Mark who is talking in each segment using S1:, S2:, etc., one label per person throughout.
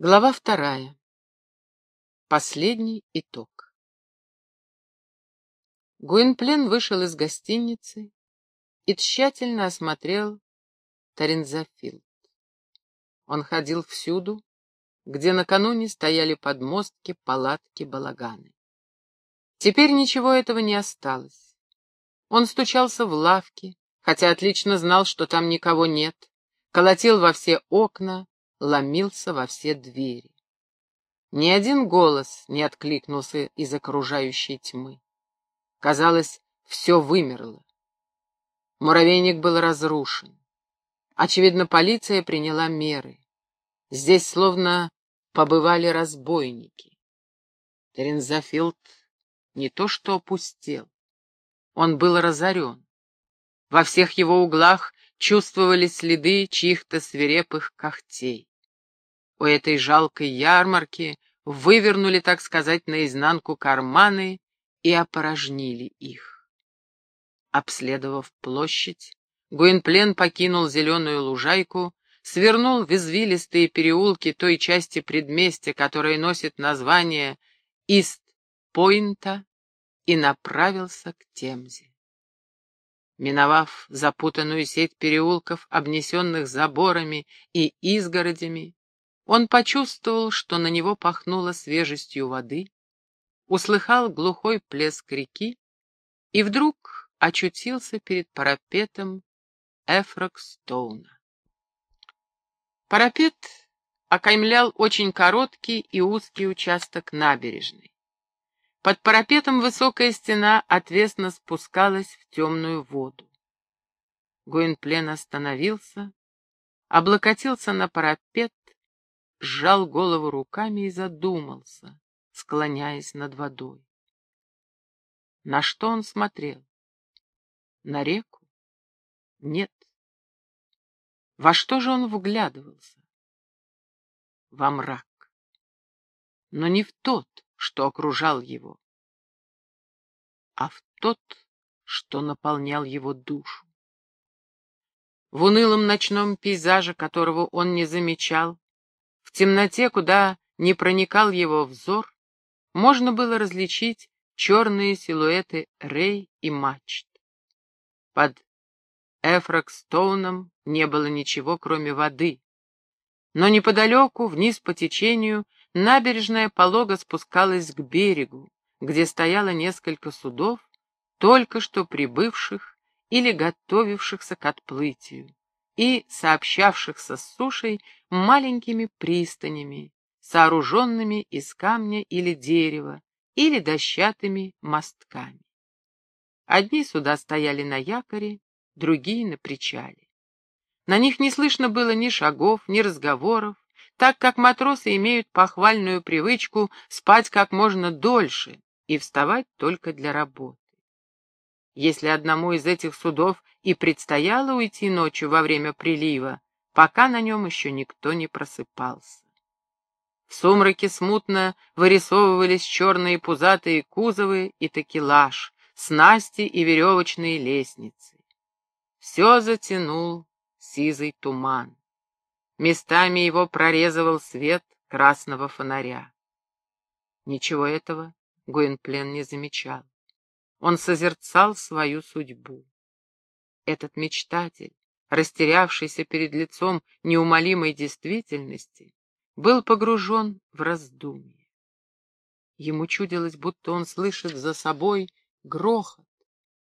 S1: Глава вторая. Последний итог. Гуинплен вышел из гостиницы и тщательно осмотрел Тарензафилд. Он ходил всюду, где накануне стояли подмостки, палатки, балаганы. Теперь ничего этого не осталось. Он стучался в лавки, хотя отлично знал, что там никого нет, колотил во все окна, ломился во все двери. Ни один голос не откликнулся из окружающей тьмы. Казалось, все вымерло. Муравейник был разрушен. Очевидно, полиция приняла меры. Здесь словно побывали разбойники. Терензафилд не то что опустел, он был разорен. Во всех его углах чувствовали следы чьих-то свирепых когтей. У этой жалкой ярмарки вывернули, так сказать, наизнанку карманы и опорожнили их. Обследовав площадь, Гуинплен покинул зеленую лужайку, свернул в извилистые переулки той части предместья, которая носит название Ист-Пойнта, и направился к Темзе. Миновав запутанную сеть переулков, обнесенных заборами и изгородями, он почувствовал, что на него пахнуло свежестью воды, услыхал глухой плеск реки и вдруг очутился перед парапетом Эфрокстоуна. Парапет окаймлял очень короткий и узкий участок набережной. Под парапетом высокая стена отвесно спускалась в темную воду. Гуинплен остановился, облокотился на парапет сжал голову руками и задумался, склоняясь над водой. На что он смотрел? На реку? Нет. Во что же он вглядывался? Во мрак. Но не в тот, что окружал его, а в тот, что наполнял его душу. В унылом ночном пейзаже, которого он не замечал, в темноте, куда не проникал его взор, можно было различить черные силуэты рей и мачт. Под Эфрокстоуном не было ничего, кроме воды. Но неподалеку, вниз по течению, набережная полога спускалась к берегу, где стояло несколько судов, только что прибывших или готовившихся к отплытию и сообщавшихся с сушей маленькими пристанями, сооруженными из камня или дерева, или дощатыми мостками. Одни суда стояли на якоре, другие — на причале. На них не слышно было ни шагов, ни разговоров, так как матросы имеют похвальную привычку спать как можно дольше и вставать только для работы. Если одному из этих судов и предстояло уйти ночью во время прилива, пока на нем еще никто не просыпался. В сумраке смутно вырисовывались черные пузатые кузовы и такелаж, снасти и веревочные лестницы. Все затянул сизый туман. Местами его прорезывал свет красного фонаря. Ничего этого Гуинплен не замечал. Он созерцал свою судьбу. Этот мечтатель, растерявшийся перед лицом неумолимой действительности, был погружен в раздумье. Ему чудилось, будто он слышит за собой грохот,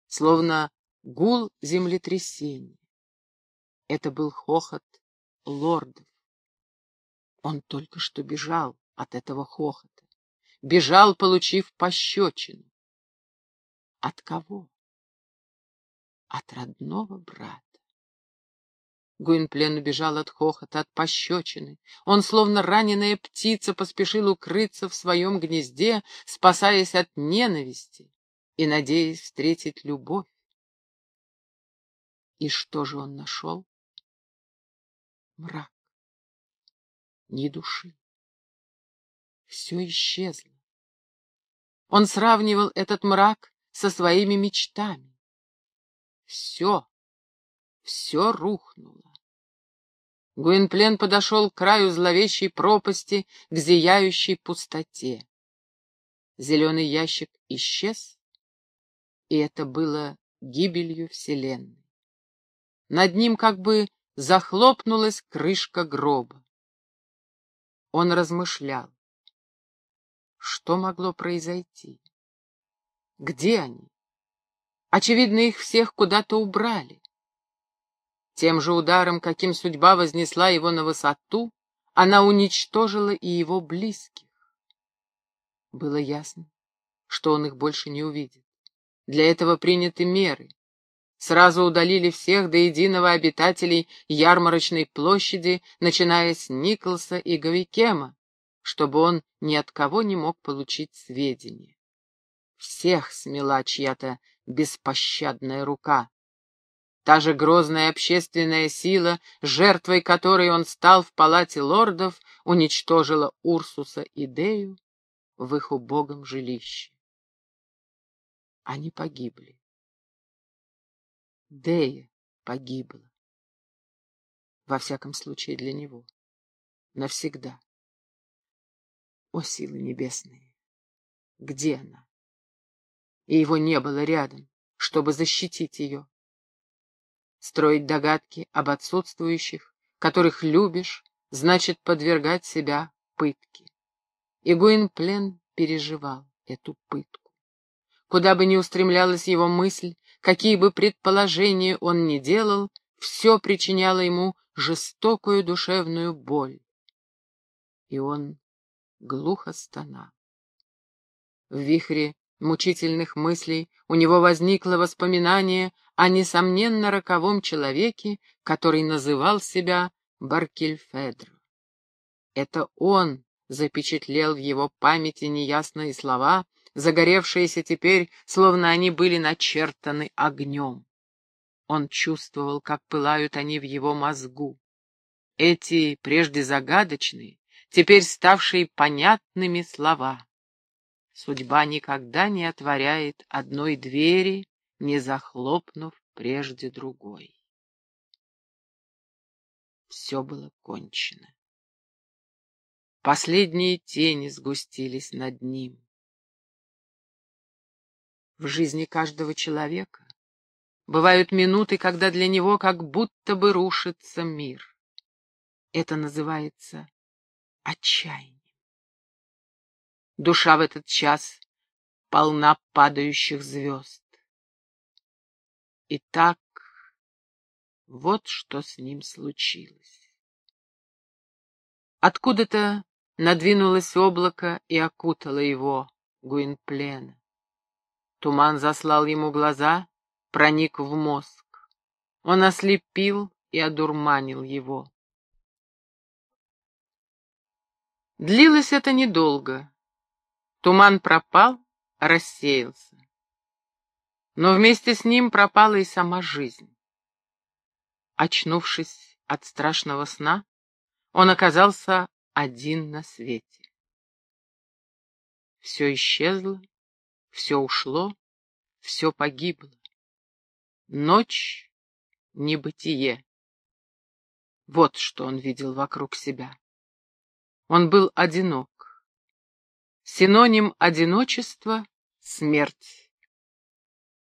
S1: словно гул землетрясения. Это был хохот лордов. Он только что бежал от этого хохота, бежал, получив пощечину. От кого? От родного брата. Гуинплен убежал от хохота, от пощечины. Он, словно раненая птица, поспешил укрыться в своем гнезде, спасаясь от ненависти и надеясь встретить любовь. И что же он нашел? Мрак. Ни души. Все исчезло. Он сравнивал этот мрак со своими мечтами. Все, все рухнуло. Гуинплен подошел к краю зловещей пропасти, к зияющей пустоте. Зеленый ящик исчез, и это было гибелью Вселенной. Над ним как бы захлопнулась крышка гроба. Он размышлял. Что могло произойти? Где они? Очевидно, их всех куда-то убрали. Тем же ударом, каким судьба вознесла его на высоту, она уничтожила и его близких. Было ясно, что он их больше не увидит. Для этого приняты меры. Сразу удалили всех до единого обитателей ярмарочной площади, начиная с Николса и Гавикема, чтобы он ни от кого не мог получить сведения. Всех смела чья-то беспощадная рука. Та же грозная общественная сила, жертвой которой он стал в палате лордов, уничтожила Урсуса и Дею в их убогом жилище. Они погибли. Дея погибла. Во всяком случае для него. Навсегда. О, силы небесные! Где она? И его не было рядом, чтобы защитить ее строить догадки об отсутствующих, которых любишь, значит подвергать себя пытке. И Гуинплен переживал эту пытку. Куда бы ни устремлялась его мысль, какие бы предположения он ни делал, все причиняло ему жестокую душевную боль. И он глухо стонал. В вихре мучительных мыслей у него возникло воспоминание о несомненно роковом человеке, который называл себя Баркельфедро. Это он запечатлел в его памяти неясные слова, загоревшиеся теперь, словно они были начертаны огнем. Он чувствовал, как пылают они в его мозгу. Эти, прежде загадочные, теперь ставшие понятными слова. Судьба никогда не отворяет одной двери, не захлопнув прежде другой. Все было кончено. Последние тени сгустились над ним. В жизни каждого человека бывают минуты, когда для него как будто бы рушится мир. Это называется отчаяние. Душа в этот час полна падающих звезд. И так вот что с ним случилось. Откуда-то надвинулось облако и окутало его, Гуинплена. Туман заслал ему глаза, проник в мозг. Он ослепил и одурманил его. Длилось это недолго. Туман пропал, рассеялся. Но вместе с ним пропала и сама жизнь. Очнувшись от страшного сна, он оказался один на свете. Все исчезло, все ушло, все погибло. Ночь — небытие. Вот что он видел вокруг себя. Он был одинок. Синоним одиночества — смерть.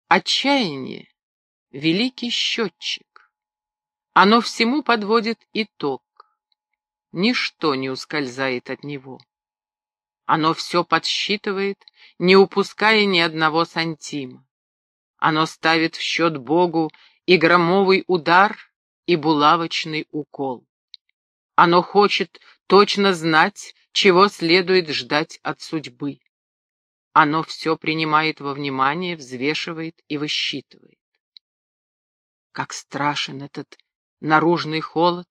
S1: Отчаяние — великий счетчик. Оно всему подводит итог. Ничто не ускользает от него. Оно все подсчитывает, не упуская ни одного сантима. Оно ставит в счет Богу и громовый удар, и булавочный укол. Оно хочет точно знать, чего следует ждать от судьбы. Оно все принимает во внимание, взвешивает и высчитывает. Как страшен этот наружный холод,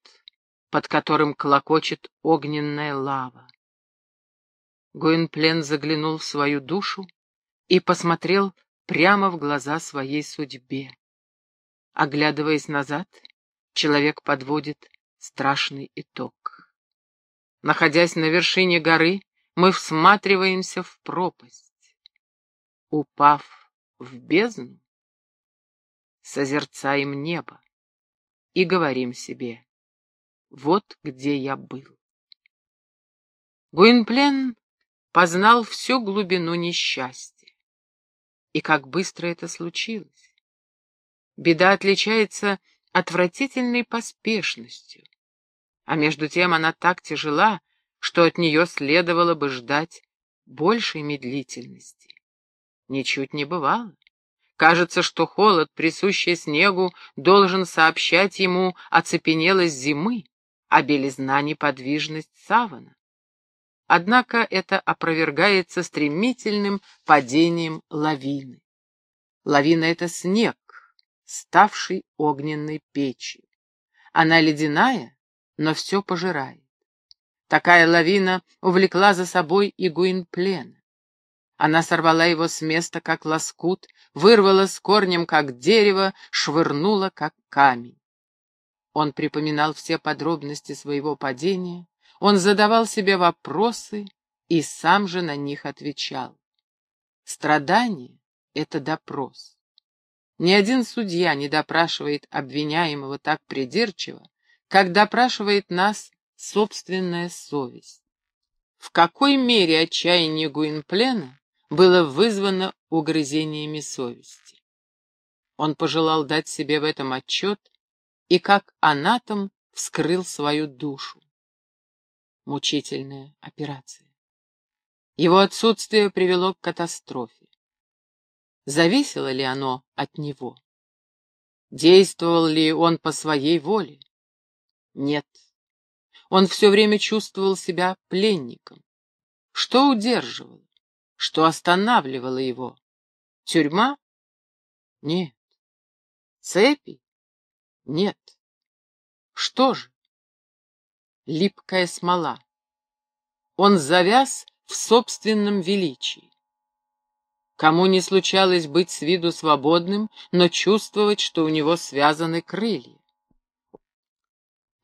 S1: под которым клокочет огненная лава. Гуинплен заглянул в свою душу и посмотрел прямо в глаза своей судьбе. Оглядываясь назад, человек подводит страшный итог. Находясь на вершине горы, мы всматриваемся в пропасть. Упав в бездну, созерцаем небо и говорим себе, Вот где я был. Гуинплен познал всю глубину несчастья. И как быстро это случилось. Беда отличается отвратительной поспешностью, а между тем она так тяжела, что от нее следовало бы ждать большей медлительности. Ничуть не бывало. Кажется, что холод, присущий снегу, должен сообщать ему оцепенелость зимы, а белизна — неподвижность савана. Однако это опровергается стремительным падением лавины. Лавина — это снег, ставший огненной печью. Она ледяная, но все пожирает. Такая лавина увлекла за собой и Гуинплена. Она сорвала его с места, как лоскут, вырвала с корнем, как дерево, швырнула, как камень. Он припоминал все подробности своего падения, он задавал себе вопросы и сам же на них отвечал. Страдание — это допрос. Ни один судья не допрашивает обвиняемого так придирчиво, как допрашивает нас собственная совесть. В какой мере отчаяние Гуинплена было вызвано угрызениями совести? Он пожелал дать себе в этом отчет и как анатом вскрыл свою душу мучительная операция. Его отсутствие привело к катастрофе. Зависело ли оно от него? Действовал ли он по своей воле? Нет. Он все время чувствовал себя пленником. Что удерживало? Что останавливало его? Тюрьма? Нет. Цепи? Нет. Что же? липкая смола. Он завяз в собственном величии. Кому не случалось быть с виду свободным, но чувствовать, что у него связаны крылья.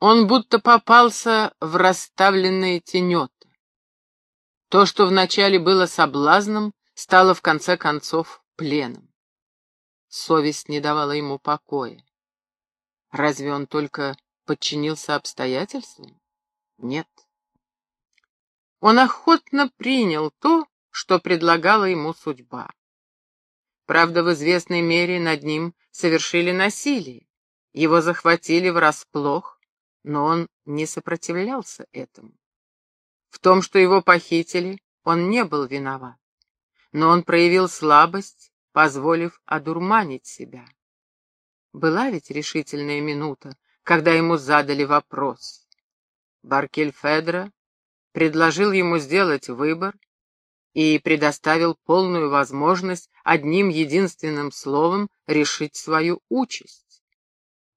S1: Он будто попался в расставленные тенета. То, что вначале было соблазном, стало в конце концов пленом. Совесть не давала ему покоя. Разве он только подчинился обстоятельствам? Нет. Он охотно принял то, что предлагала ему судьба. Правда, в известной мере над ним совершили насилие. Его захватили врасплох, но он не сопротивлялся этому. В том, что его похитили, он не был виноват. Но он проявил слабость, позволив одурманить себя. Была ведь решительная минута, когда ему задали вопрос. Баркельфедро предложил ему сделать выбор и предоставил полную возможность одним единственным словом решить свою участь.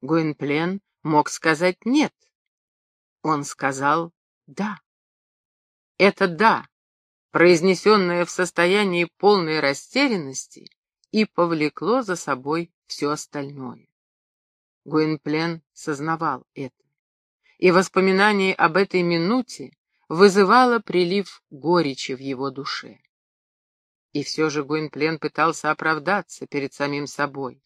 S1: Гуинплен мог сказать «нет». Он сказал «да». Это «да», произнесенное в состоянии полной растерянности, и повлекло за собой все остальное. Гуинплен сознавал это и воспоминание об этой минуте вызывало прилив горечи в его душе. И все же Гуинплен пытался оправдаться перед самим собой.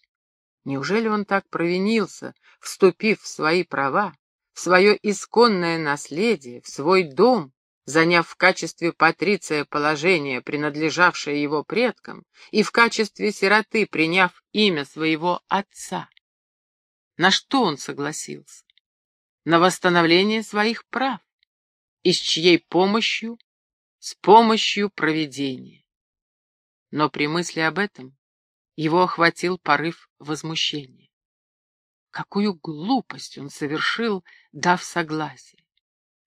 S1: Неужели он так провинился, вступив в свои права, в свое исконное наследие, в свой дом, заняв в качестве патриция положение, принадлежавшее его предкам, и в качестве сироты приняв имя своего отца? На что он согласился? на восстановление своих прав. И с чьей помощью? С помощью проведения. Но при мысли об этом его охватил порыв возмущения. Какую глупость он совершил, дав согласие!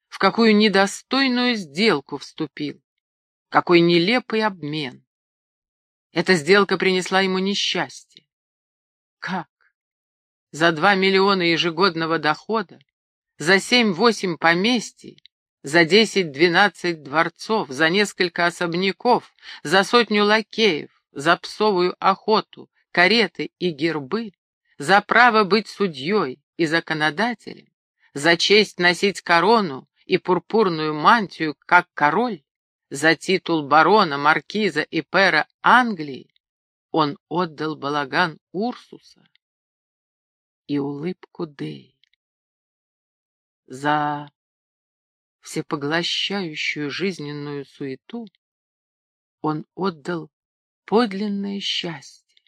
S1: В какую недостойную сделку вступил! Какой нелепый обмен! Эта сделка принесла ему несчастье. Как? За два миллиона ежегодного дохода за семь-восемь поместий, за десять-двенадцать дворцов, за несколько особняков, за сотню лакеев, за псовую охоту, кареты и гербы, за право быть судьей и законодателем, за честь носить корону и пурпурную мантию, как король, за титул барона, маркиза и пера Англии, он отдал балаган Урсуса и улыбку Дэй. за всепоглощающую жизненную суету он отдал подлинное счастье.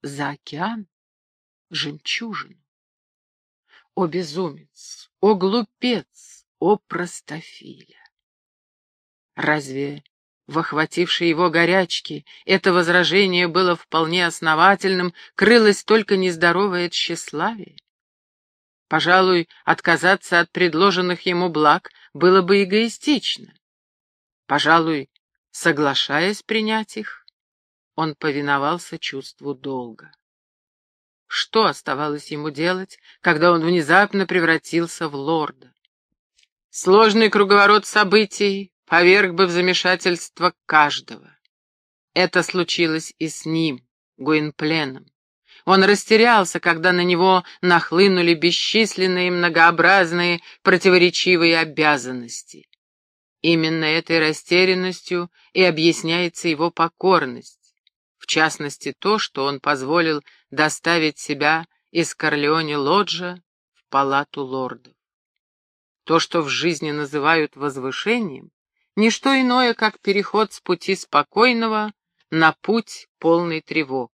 S1: За океан — жемчужину. О безумец, о глупец, о простофиля! Разве в охватившей его горячке это возражение было вполне основательным, крылось только нездоровое тщеславие? Пожалуй, отказаться от предложенных ему благ было бы эгоистично. Пожалуй, соглашаясь принять их, он повиновался чувству долга. Что оставалось ему делать, когда он внезапно превратился в лорда? Сложный круговорот событий поверг бы в замешательство каждого. Это случилось и с ним, Гуинпленом. Он растерялся, когда на него нахлынули бесчисленные многообразные противоречивые обязанности. Именно этой растерянностью и объясняется его покорность, в частности то, что он позволил доставить себя из Корлеоне-Лоджа в палату лордов. То, что в жизни называют возвышением, не что иное, как переход с пути спокойного на путь полный тревог.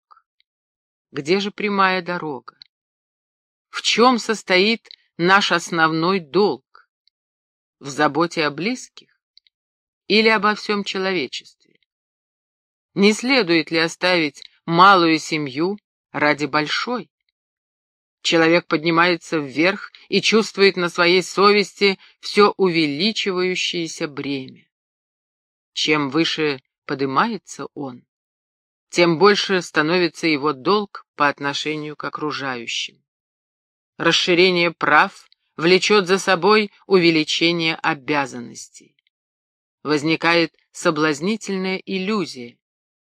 S1: Где же прямая дорога? В чем состоит наш основной долг? В заботе о близких или обо всем человечестве? Не следует ли оставить малую семью ради большой? Человек поднимается вверх и чувствует на своей совести все увеличивающееся бремя. Чем выше поднимается он, тем больше становится его долг по отношению к окружающим. Расширение прав влечет за собой увеличение обязанностей. Возникает соблазнительная иллюзия,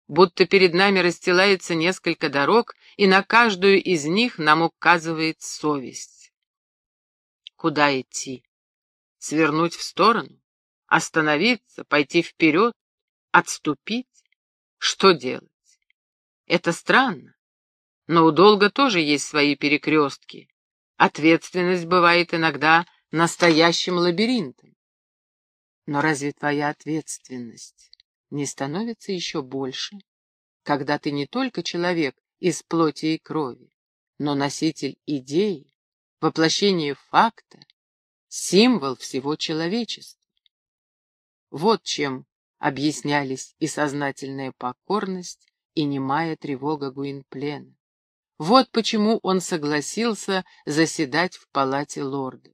S1: будто перед нами расстилается несколько дорог, и на каждую из них нам указывает совесть. Куда идти? Свернуть в сторону? Остановиться? Пойти вперед? Отступить? Что делать? Это странно. Но у долга тоже есть свои перекрестки. Ответственность бывает иногда настоящим лабиринтом. Но разве твоя ответственность не становится еще больше, когда ты не только человек из плоти и крови, но носитель идеи, воплощение факта, символ всего человечества? Вот чем объяснялись и сознательная покорность, и немая тревога Гуинплена. Вот почему он согласился заседать в палате лордов.